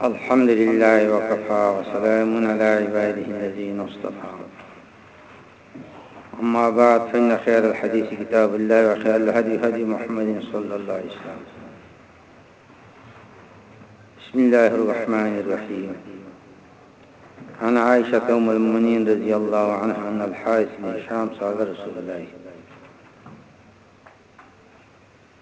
لا الحمد لله وكفى وسلام على عباده الذين اصطفى أما بعد فإن خير الحديث كتاب الله وخير الهدي هدي محمد صلى الله عليه وسلم بسم الله الرحمن الرحيم عن عائشة أم المؤمنين رضي الله عنها أن الحارث بن هشام سأل رسول الله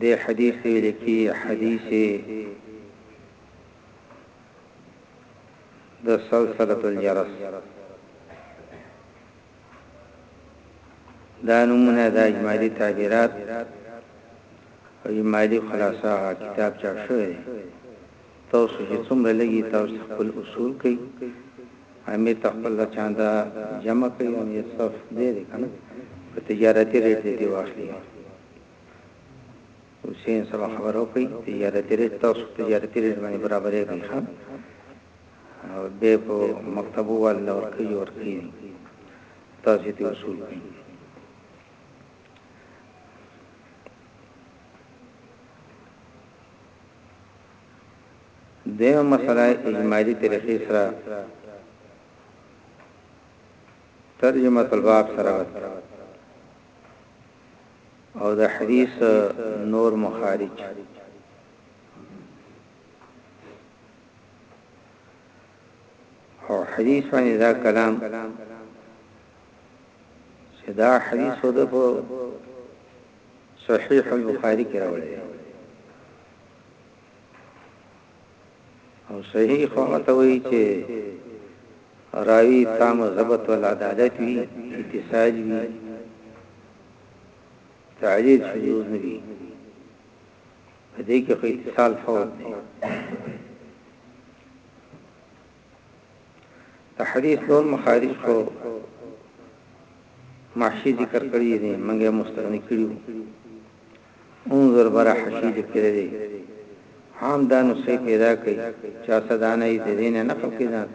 دې حديث ته ويل کيږي حديث د سلسلة الجرس دا نمونه د اجمالي تعبیرات او اجمالي خلاصه کتاب چاپ شوی تاسو چې څومره لګي تاسو خپل اصول کوي امیر تخپل چاندا جمع کوي امیر صف دې کنه په تجارتي ریټ دې واخلي حسین سره خبرو کوي تجارتي ریټ تاسو تجارتي ریټ باندې برابرې کوي ښا او به په مکتبو ول ورکي ورکي تاسو ته اصول کوي دیمه مسله اجمالی طریقې سره ترجمه الباب سره او د حديث نور مخارج. او حديث باندې دا کلام چې دا حديث د صحيح البخاري کې راوړل او صحیح خو هغه ته وایي چې راوی تام ضبط ول عدالت وي اتصال وي تعلیل شذوذ نه وي په دې کې خو اتصال فوت دی د حدیث نور مخارج خو محشی ذکر کړی دی منګه مستغنی کړیو انظر برا حشید کړی دی عام دا نسخه پیدا کړي چا صدانه یې د دین نقل کړي ځان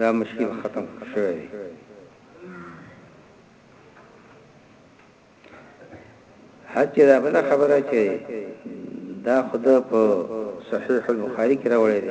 دا مشکل ختم شوی دی حتی دا بل خبره چې دا خدا په صحیح البخاری کې راوړی دی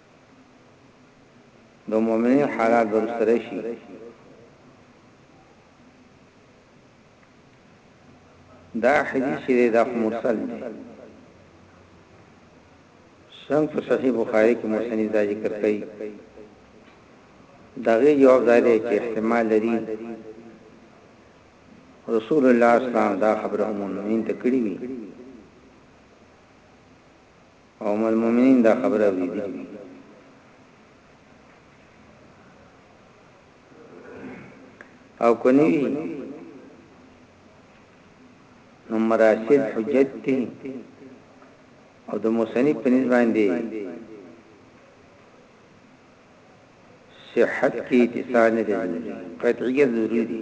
د مؤمنین حالات به رسته راشي. دا حدیث چې دا مرسل دی څنګه په صحیح بخاری کې مسند دا ذکر کړي دغه جواب دا دی چې احتمال لري رسول الله اسلام دا خبره هم مؤمنین ته کړې وي او ام المؤمنین دا خبره اوریدلې وي او کني نو مراشد حجت دي او د مصنف په نسبت باندې صحت کې اتصال نه دی قطعیه ضروری دي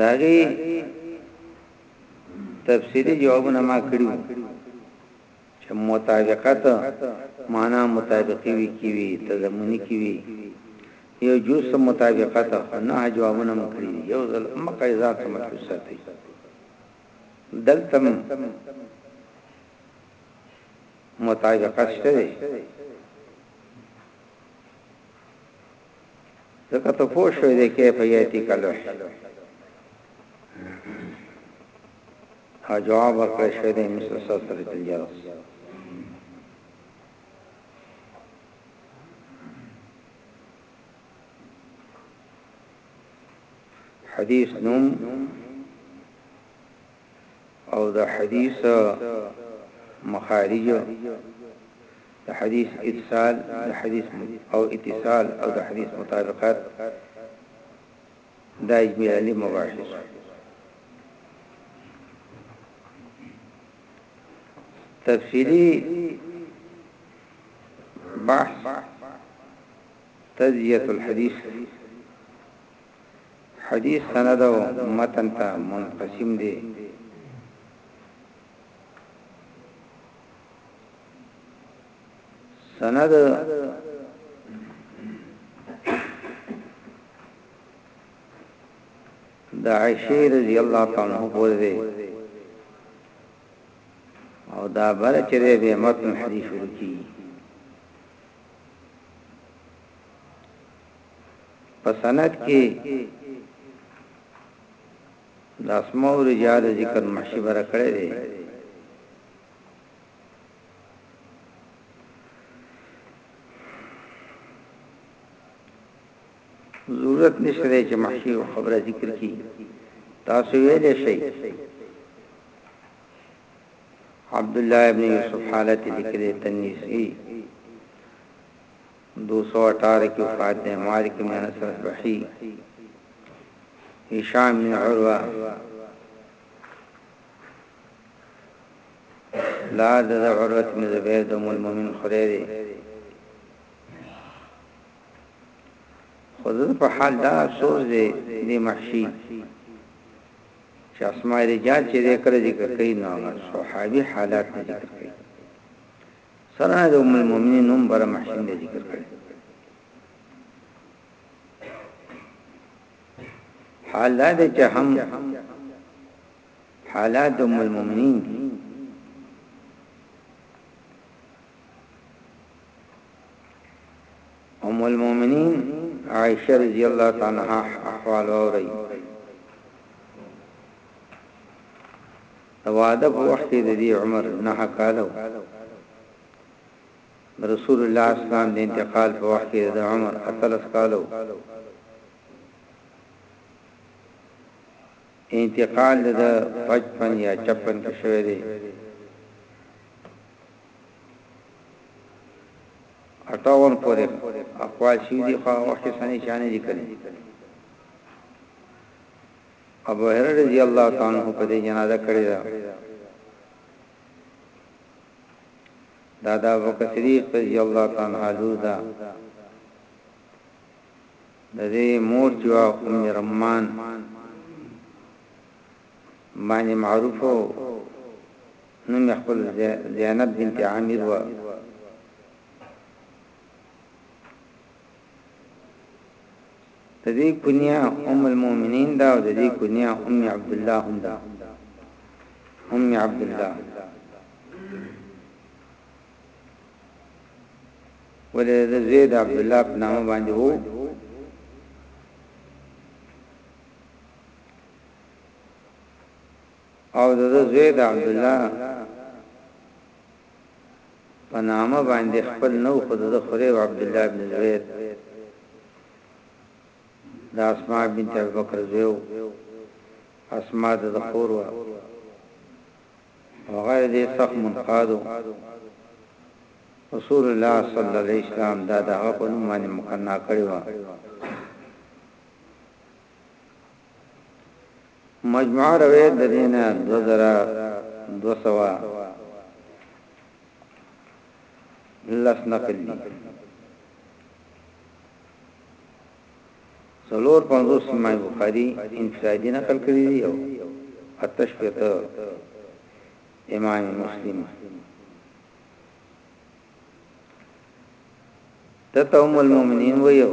داغي تفسیری جوابونه ما کړیو چې مطابقت معنا مطابقي وی کی وی تضمنی کی وی یو جوس مطابقت نه جوابونه ما کړی یو ځل مکه ذات مطلب ساتي دلتم مطابقت شته ځکه ته پوه شوې دې کې په یاتی کلو ها جواب ورکړې شوې دې مثل سره تلجاو حدیث نوم او د حديث مخارج د حديث اتصال د حديث او اتصال او د حديث مطابقت دا اجمالی مباحث تفصیلی بحث تزیت الحدیث حديث سند او متن ته منقسم دی. سند د عائشه رضی الله تعالی عنها پورې دی او دا بل چې به متن حدیث ورکی په سند کې د اسماء رجال ذکر محشی بر کړی دی ضرورت نشته چې محشی او خبره ذکر کی تاسو ویل شئ عبد الله ابن یوسف حالت ذکر تنیسی دو سو اټاره کې وفات دی مالک بن انس الاصبحي هشام بن عروه پلار د عروه بن زبیر د ام المؤمن خورې دی خود په حال دا افسوس دی د محشي چې اسماء رجال چې ذکر ذکر کوي نو صحابي حالات ذکر کوي سره د ام المؤمنین هم بر محسن دی ذکر کړی حال دا دی چې هم حالات د ام المؤمنین دی ام المؤمنین عائشہ رضی اللہ تعالی عنها احوال اوري د واده په وخت کې د دې عمر نهه کاله وو. د رسول الله اسلام د انتقال په وخت کې د ده عمر اتلس کاله وو. انتقال د ده پچپن یا چپن کې شوی دی. اټاون پورې اقوال شوي دي خو هغه وخت کې سنې چا نه لیکلي. ابوهريره رضی الله تعالی عنه په دې جنازه کړې ده دا د ابوبکر صدیق رضی الله تعالی عنہ لور ده د دې مور چې ام رمان باندې معروف وو نوم خپل زینب بنت عامر و ددې کنیه ام المؤمنین ده او ددې کنیه ام عبدالله هم ده ام عبدالله ولې د زید عبد الله په نامه باندې وو او د ده زوی د عبدالله په نامه باندې خپل نه و، خو د ده خوری و عبدالله ابن زبیر د اسماء بنت ابوبکر زوی و، اسماء د ده خور وه او هغه دې سخت منقاد و، رسول الله صلی الله علیه وسلم دا د هغه په نوم باندې مقنع کړې وه. مجموعه روایت د دې نه 2210 نقل دي څلور پنځوس امام بخاری انفرادی نقل کړی دی او اتش پته امام مسلم دته ام المؤمنین ویو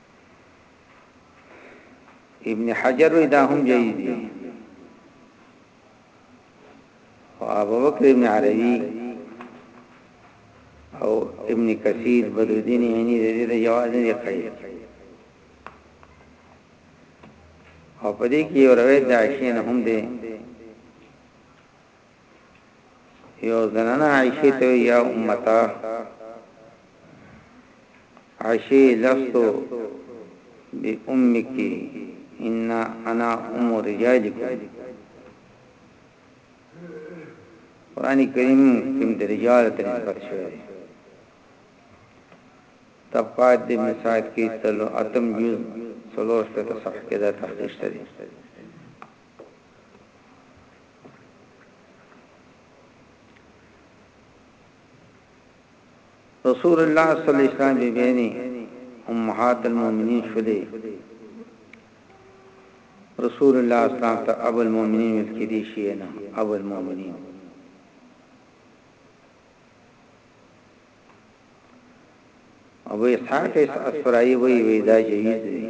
ابن حجر وی دا هم جایز دی او ابو بکر ابن عربی او ابن کثیر بدودین یعنی د دې جواز نه دی کوي او په دې کې یو روایت د عائشې نه هم دی یو زنانه عائشه ته یا امتا عائشه لستو بی امک ان انا ام رجالک قران کریم کوم د رجال ته نسبت شوی دی طبقات د مساعد کې تلو اتم جز سلوش ته صفحه کې دا تحقیق شته رسول الله صلی الله علیه وسلم بیبیانی امهات المؤمنین شولې رسول الله اسلام ته ابو المؤمنین ویل کېدی شي نه ابو المؤمنین ابو اسحاق اسفرائی وی وی دا جویز دی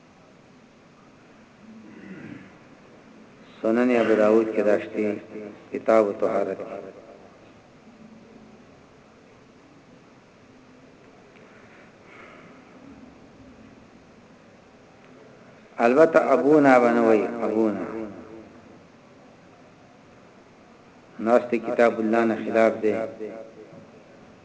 سنن ابو داود کې داشتي کتاب الطهارت کې البته ابونا بنوي ابونا ناست کتاب الله نه خلاف دی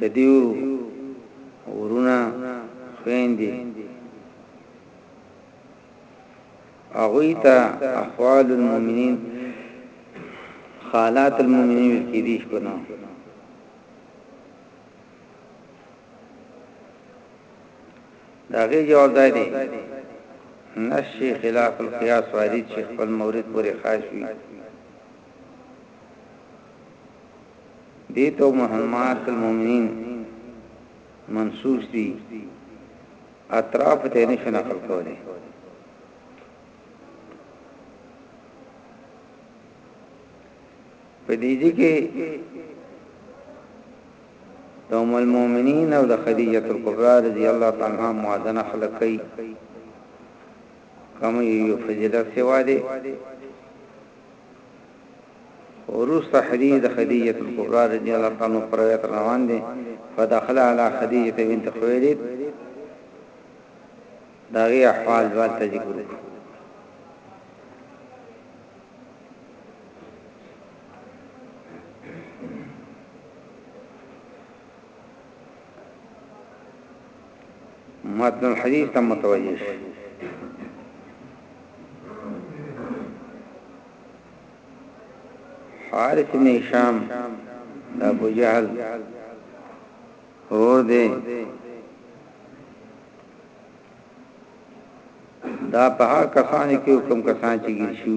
ددیو وروڼه خویندې هغوی ته اخوال المؤمنین خالات المؤمنین ویل کیدی شي کنه دا غي جواب دی دی نشي خلاف القياس وارد شي خپل مورد پورې خاص وي دې ته امهامهات المؤمنین منصوص دي اطراف ته نشو نقل کولی په دې ځای کې د ام المؤمنین او د خدیجه کلبرا رضی الله تعالی عنها موازنه خلق کوي کوم یو فضیلت سوا دی وروسته حديث د خديجه الکبرى رضي الله عنها پر روایت روان دی فدخل على خديجه بنت خويلد داغي احوال ځوال ته ذکر وکړو متن الحديث ته متوجه شي حارث بن هشام د ابو جهل اور دی دا په هغه کسان کې کوم کسان چې ګیر شو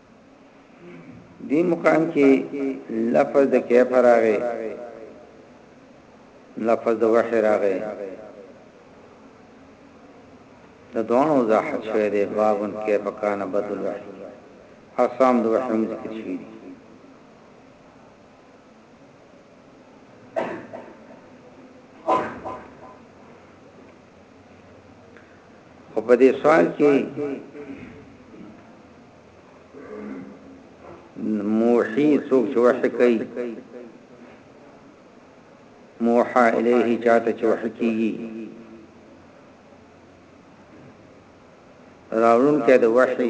دی مقام کې لفظ د کیف راغې لفظ د وحی راغې د دوانو وضاحت شوی دی بابن کیف کان بدل وحی اقسام د وحی هم ذکر شوی دی خو په دې سوال کې موحي څوک چې وحي کوي موحا الیه چاته چې وحي کیږي راوړون کې د وحي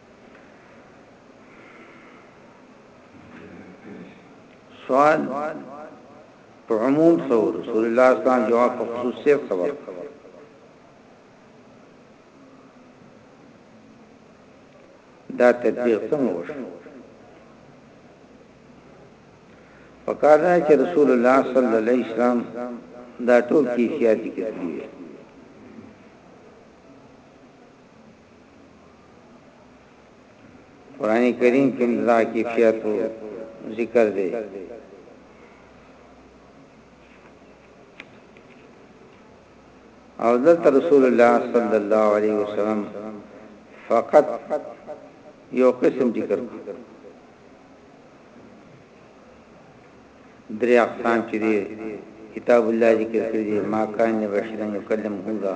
سوال په عموم سو رسول الله صلی الله علیه وسلم جواب په خصوصیت سره دا تطبیق څنګه وشو پکاره چې رسول الله صلی الله علیه وسلم دا ټول کیفیت ذکر کړی قران کریم کې دا کیفیت ذکر دی او دلته رسول الله صلی الله علیه وسلم فقط یو قسم ذکر درې اقسام چې دي کتاب الله ذکر کړی ما کان بشرن یکلم هو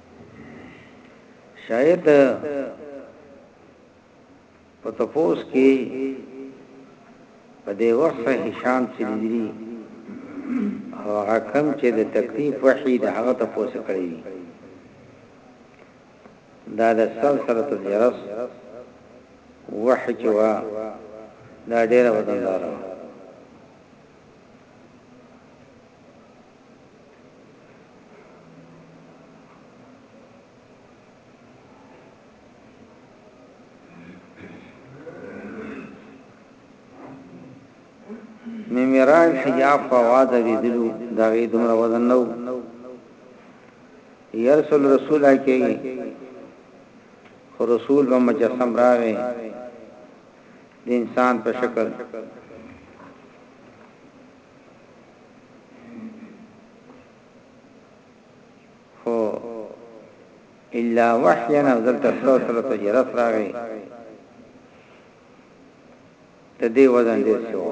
شاید په تپوس کې په دې وخت هشام سلیری او هغه کم چې د تکلیف وحی د هغه تپوس کړی دا د سلسله الجرس وحی چې وا دا ډیره وزندار میرای حجاب په واده ویدلو دا غي دومره وزن نو يرسل رسول اکی خو رسول به مجسم راوي د انسان په شکل خو الا وحيا نزل تسلو سره ته جرس راغی د دې وزن دې شو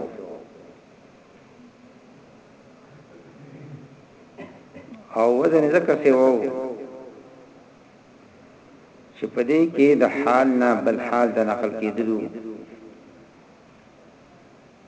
او وزن زکه سی وو چې په دې کې د حال نه بل حال د نقل کېدلو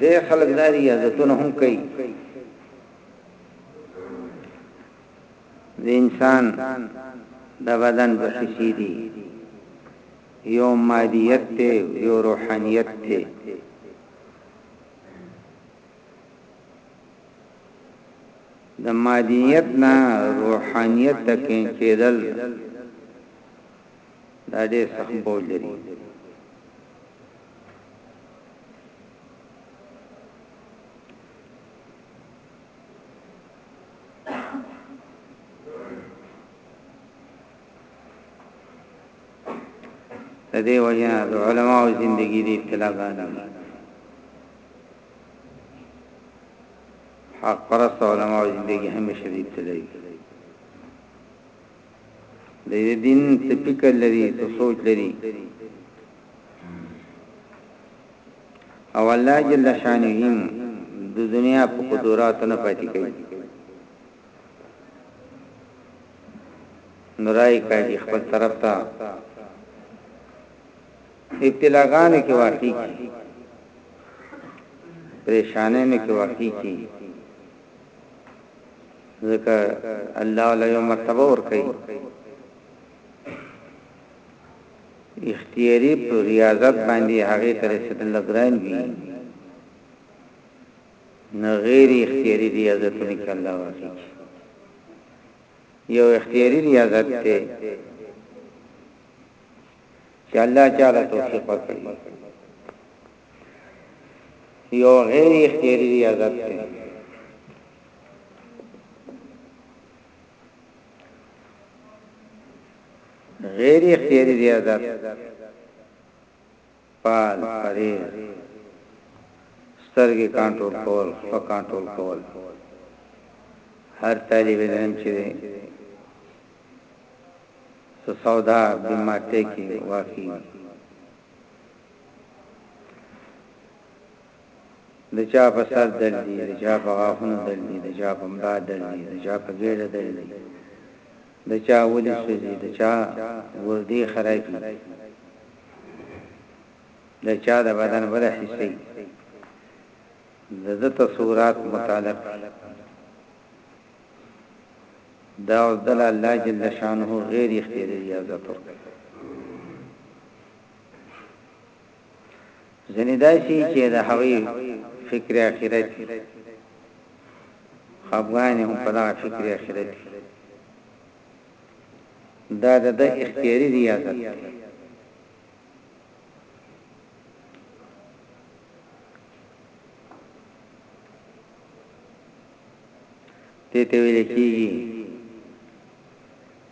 دې خلک دا ریاضتونه هم کوي د انسان د بدن په شي دي یو مادیت ته یو روحانیت ته د مادیت نه روحانیت ته کې کېدل دا دې سخت بوج لري د دې وجه د علماء زندگی دی ابتلا غاله حق پرست علماء زندگی همیشه دی ابتلا د دې دین څه فکر لري څه سوچ لري او الله جل شانه د دنیا په قدرت نه پاتې کوي نورای کوي خپل طرف ته ابتلاګانو کې واقع کی پریشانانو کې واقع کی ځکه الله له یو مرتبه ور کوي اختیاري پر ریاضت باندې هغه تر سدل ګران وي نه غیر اختیاري ریاضت نه کله واسي یو اختیاري ریاضت ته چې الله تعالی توفیق ورکړي یو غیر اختیاري ریاضت دی غیر اختیاري ریاضت پال پرې سترګې کنټرول کول په کنټرول کول هر طالب علم چې سودا بیمه ته کې واقعي د چا په سر درد دي، د چا په غاښونو درد دي، د چا په ملا درد دي، د چا په ګېډه درد دي، د چا ولي سوځي، د چا ګردې خرابي، د چا د بدن بله حصه د ده تصورات متعلق دي. دا اوس دله الله جل شانه غیر اختیاري اجازت ورکوي. ځنې داسي چې د هغوی فکر اخرت خفګان هم په دغه فکر اخرت دا د د اختیاري ریاضت ته ته ویل کیږي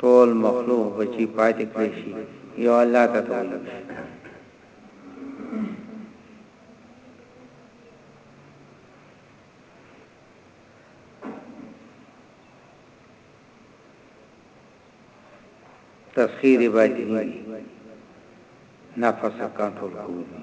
ټول مخلوق به چی پاتی کړی شی یو الله ته توجه وشی. تسخیر باطنی دی نفس کنټرول کول دی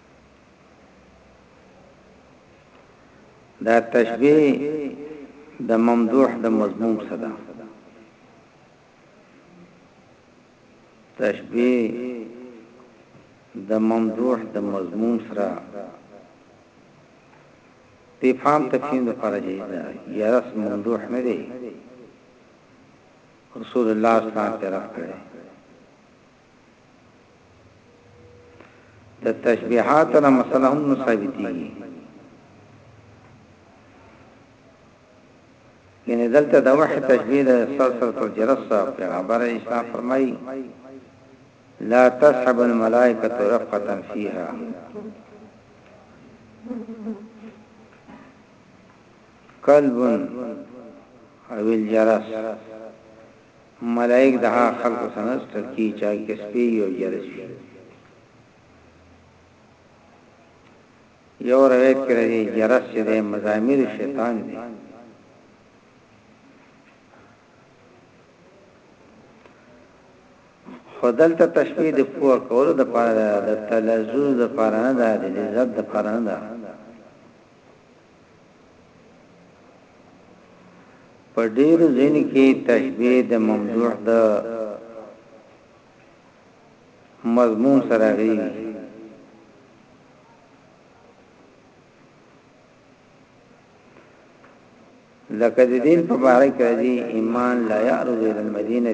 دا تشبیه د ممدوح د مضمون صدا تشبیه د ممدوح د مضمون سره په فهم تفهیم لپاره جایز ده یا رس ممدوح نه دی رسول الله صلی الله علیه وسلم پر کړی د تشبيهات نه مسله هم نه ثابتيږي یعنی دلته د وحی تشبیه د سلسله تر جرس پیغمبر اسلام فرمایي لا تسحب الملائکه رفقه فيها قلب او الجرس ملائک د هغه خلکو څخه نه ستړ کیږي چې هغه کې سپی وي او جرس وي. یو روایت کې راځي جرس چې دی مزامیر شیطان دی. خدلته تشبیه د پوه کولو د پاره ده د تلذذ د پاره نه ده د لذت د پاره نه ده په ډېرو ځینو کې تشبیه د ممدوح د مضمون سره غي لکه د دین په باره کې راځي ایمان لا یعرض الى المدینه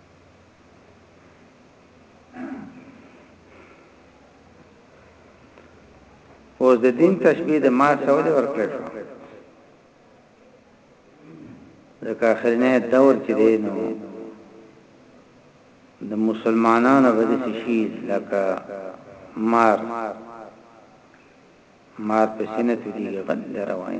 اوس د دین تشبیه د ما سره ورکړل شو ځکه اخرنه دور چې دی نو د مسلمانانو به د شي لکه مار مار په سینه ته دی غل روان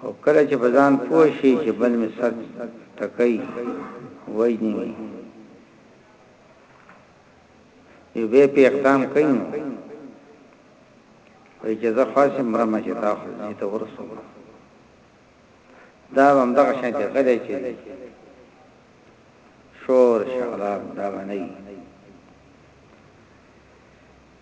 خو کله چې په ځان پوه شي چې بل مې سر ټکای وجنی وي یو به په اقدام کوي وای چې زه خاصه مرم چې تا خو دې ته ورسو دا هم دغه شان چې غلې چې شور شغلاب دا باندې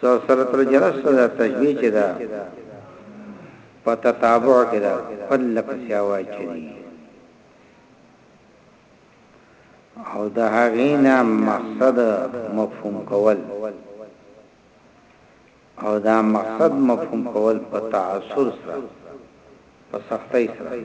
سرسرت الجرس ته دا تشبیه چې دا په تتابع کې دا پل پسې اواز چلی او د هغې نه مقصد مفهوم کول او دا مقصد مفهوم کول په تعصر سره په سختۍ سره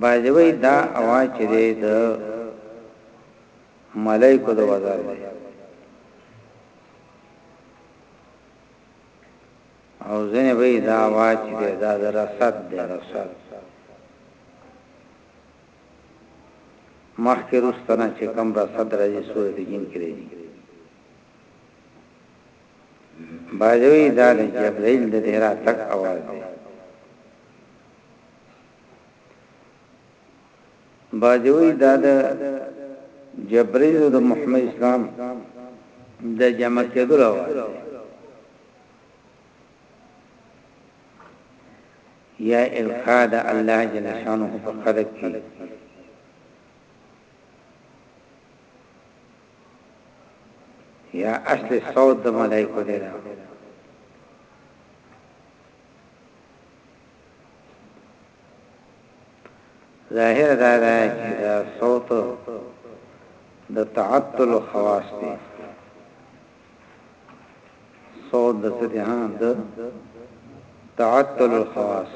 بای دی وی دا اواز چې دی د ملایکو د وزار دی او ځنه وی دا اواز چې دی دا د رصد دی رصد مخکې رستنه چې کم رصد راځي سورې جن کې راځي By the way دا د جبرائیل د دې راتګ اواز دی. By the way دا د جبرائیل او د محمد اسلام د جمع کېدل اواز دی. یا القا د الله جل شانه په خلق کې یا اصل صوت د ملائکو دی دا ظاهر دا ده چې دا صوت د تعطل خواص دی صوت د سدهان د تعطل الخواص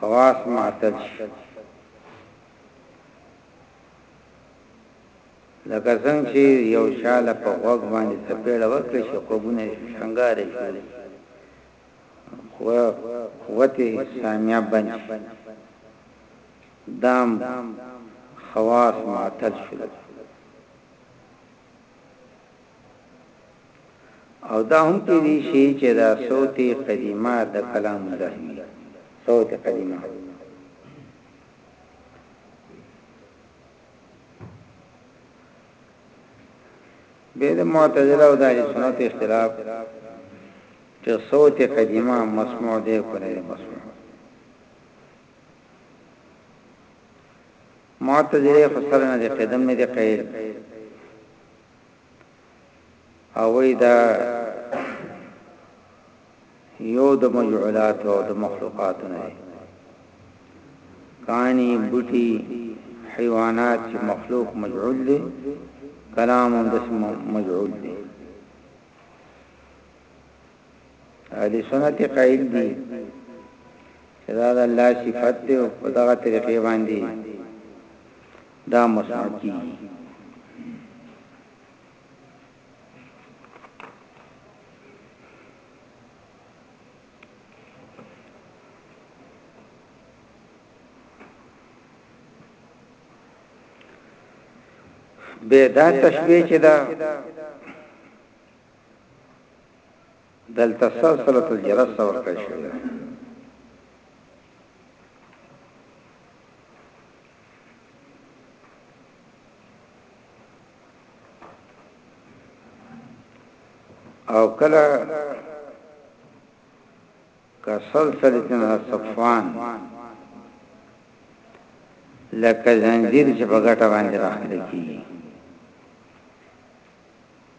خواص معتل شي لکه څنګه چې یو شاله په غوږ باندې سپېړه وکړي شي خوبونه شنګارې شي خو قوتي سامیا بند شي دام خواص معتل شي او دا هم کېدی شي چې دا صوت قدیمه د کلام الله وي، صوت قدیمه. بیا د معتزله او د اهل سنت اختلاف چې صوت قدیمه مسموع دی او کنه مسموع معتزله خسرنه د قدم نه دی قیل هغوی د یو د مجعولات او د مخلوقات نه دي کانی بوټي حیوانات چې مخلوق مجعول دي کلام هم د مجعول دي اهل سنت قائل دي چې دا د الله صفت دی او په دغه طریقې باندې دا مسند دي به دا تشبیه چې دا دلته سلسله الجرس ته ورکړل شوې ده او کله که سلسله تنها صفوان لکه زنجیر چې په ګټه باندې راخلي کیږي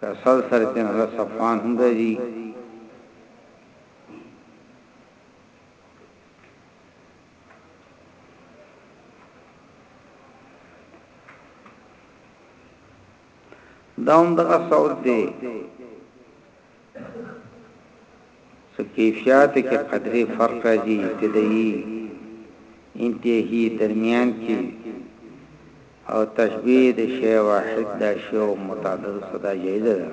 که سل سره تین هغه صفان هم راځي دا هم دغه صوت دی څو کیفیاتو کې قدرې فرق راځي، ابتدايي، انتهايي، درمیان کې او تشبیه د شیء واحد د اشیاء متعددو سره دا جایزه ده.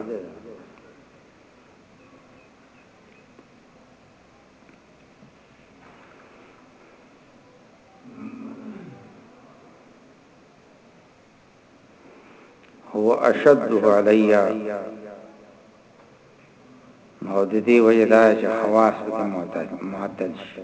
هو اشده علی او د دې وجه دا چې خواص په معتل معتل شي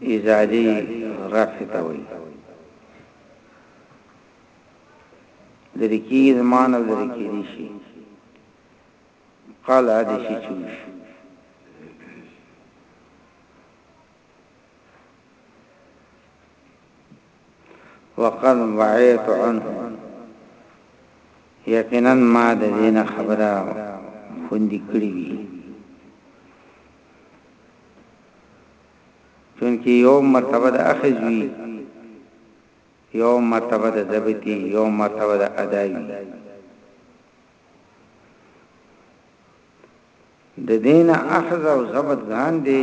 ایجادي رفع ته وایي لري کی زمان او لري کی دي شي قال ادي شي چوش وقد وعيت عنه یقینا ما د دین خبره خوندې کړې وي چونکی یو مرتبه د اخذ وی یو مرتبه د ضبطی یو مرتبه د ادائی د دین اخذ او ضبط ګان دی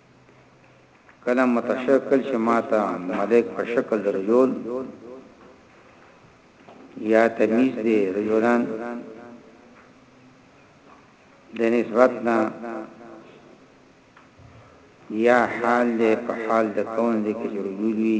کله متشکل چې ماته ملک په شکل د رجول یا تمیز دی رجولان د نسبت نه یا حال دی په حال د کون دی کې جوړوي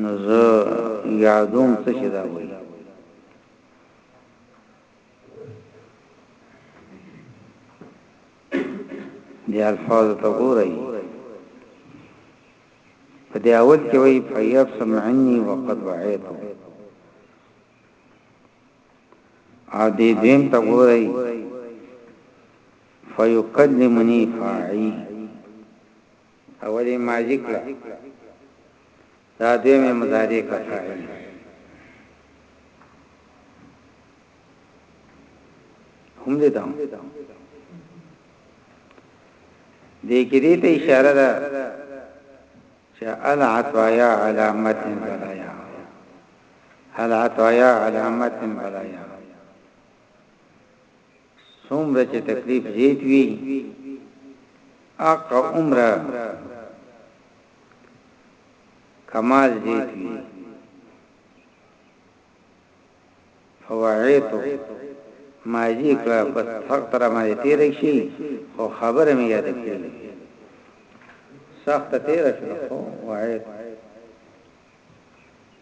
نو زه یادوم څه چې دا وایي. دې الفاظو ته ګورئ. په دې اول کې وایي فیبسم عني وقد وعیت او دې دویم ته ګورئ فیکلمنی فاعی اول یې ماضي کړه دا دویم یې مضارع کړه فاعل هم دې دا دې کې دې ته اشاره ده چې العطايا علامت بلایا العطايا علامت بلایا څومره چې تکلیف زیات وي هغه عمره کمال زیات وي فوعیت ماضی کا بس سخت را مې تیر شي خو خبره مې یاد کړې سخت تیر شو خو وعیت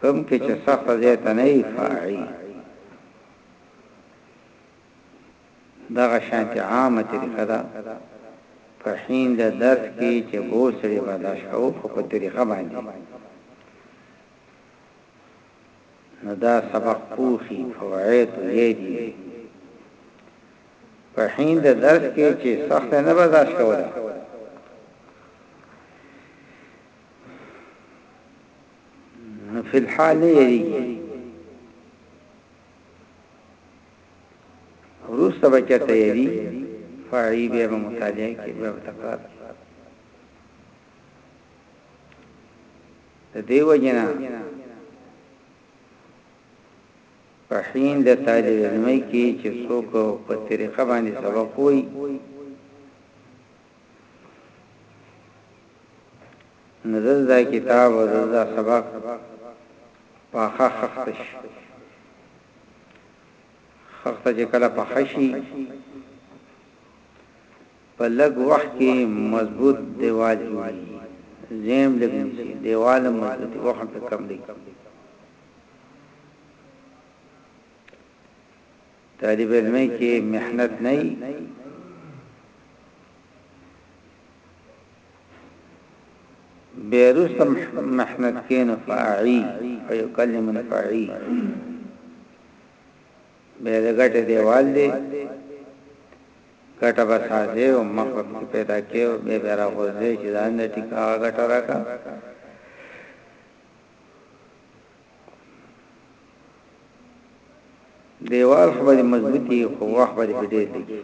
کوم کې چې سخت ځای ته نه وي فاعي دغه شانتي عامه طریقه ده په حين د درس کې چې بوسړي برداشت او په طریقه باندې نو دا سبق پوخي فوائد یې دي په حين د درس کې چې سخت نه برداشت کوله فی الحال نه یریږي ورسته بچته یری فاعی به مطالعه کې به تکرار د دیو جنا په حین د طالب علم کې چې څوک په طریقه باندې سبق وایي نو دز دا کتاب او دز دا سبق پاخه خخته شي خخته چې کله پاخه شي په لګ وخت کې مضبوط دیوال جوړي زم لګم شي دیوال مضبوط وخت کم دی طالب علمۍ کې محنت نه يي بیرستم محنت کې نه فاعي او يكلم فاعي به دغټ دیوال دی کټه به سازه او مخ پیدا کې او به برا غوځي چې ځان دې ټیکا غټه راکا دیوال خو به مضبوطی خو وخت به په ډیر لګي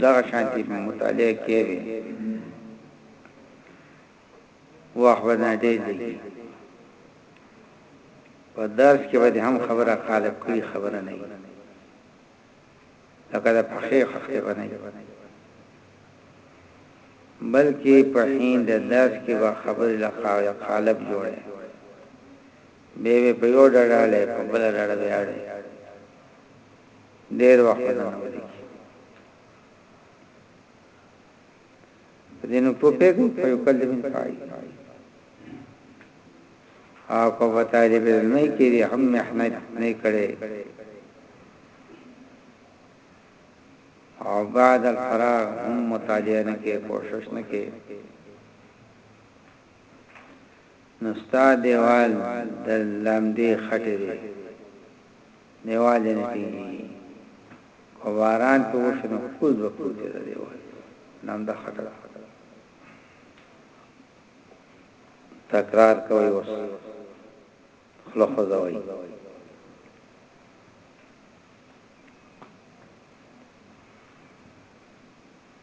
دا شانتی مطالعه کوي وخت به نه ډیر لګي په درس کې به هم خبره قالب کړی خبره نه لکه د پخې خښتې به نه وي بلکې په حين د درس کې به خبرې له قالب جوړې به به په یو ډړاله په بل ډړه به اړې ډېر وخت نه ولي دې نو په پیګو په یو کل دې پای او په وتاړي به نه کېږي هم محنت نه کړي او بعد الفراغ هم مطالعه نه کې کوشش نه کې نو ستا دیوال د لمدې خټې دی ديوال يې نه ټينګېږي، که باران پرې وشي نو کوز به پروت وي دا ديوال نو همدا خټه ده. تکرار کوي اوس خوله خوځوي.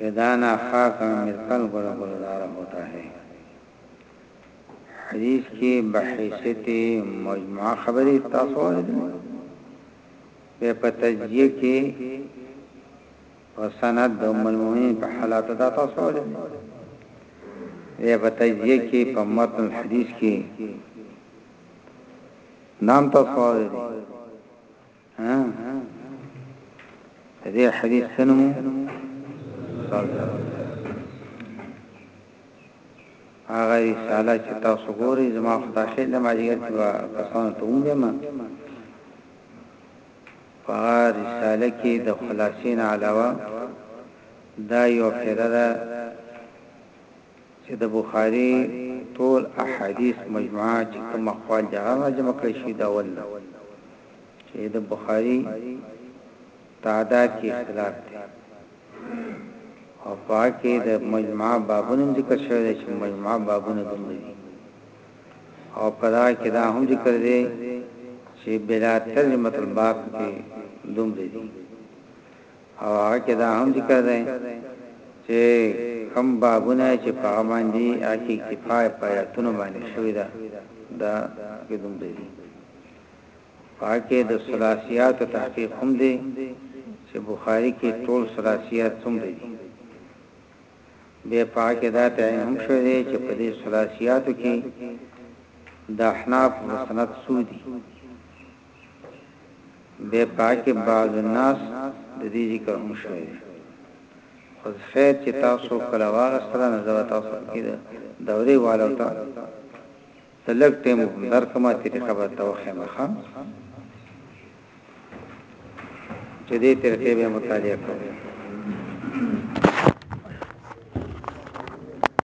که دا نا خاک میرکل ګل ګلزار هوتا هې حدیث کې بحیثیت مجموعه خبرې تاسو اوریدلې به په تجزیه کې او سند د ام المؤمنین په حالات دا تاسو اوریدلې یا په تجزیه کې په متن الحديث کې نام تاسو ها دې حدیث سنمو هغه رساله چې تاسو ګوري زما خداشه د ماجیګر کې وا کسان ته وګه ما په رساله کې د خلاصین علاوه دا یو پیدا ده چې د بخاري ټول احادیث مجموعه چې کوم اقوال دي هغه را جمع کړی شي دا ول چې د بخاري تعداد کې اختلاف دی او پاکه د مجموعه بابونو ذکر شوی دی چې مجموعه بابونه کوم دي او پدا کې دا هم ذکر دی چې بلا ترجمه الباب کې دوم دي او هغه کې دا هم ذکر دی چې کوم بابونه چې په هغه باندې هغه کې اکتفا په آیاتونو باندې شوې ده دا کې دوم دی پاکه د ثلاثیات تحقیق هم دی چې بخاری کې ټول ثلاثیات هم دی به پاکه دا ته هم شوې دی چې په دې ثلاثیاتو کې د احناف مسند سودی بیا پاکې بعض الناس د دې ذکر هم شوی دی خو خیر چې تاسو کله واغستره نه زو تاسو کې د دورې والو ته د لګ ټیم در کما تیرې خبر ته وخه مخه چې دې ترکه به مطالعه کوو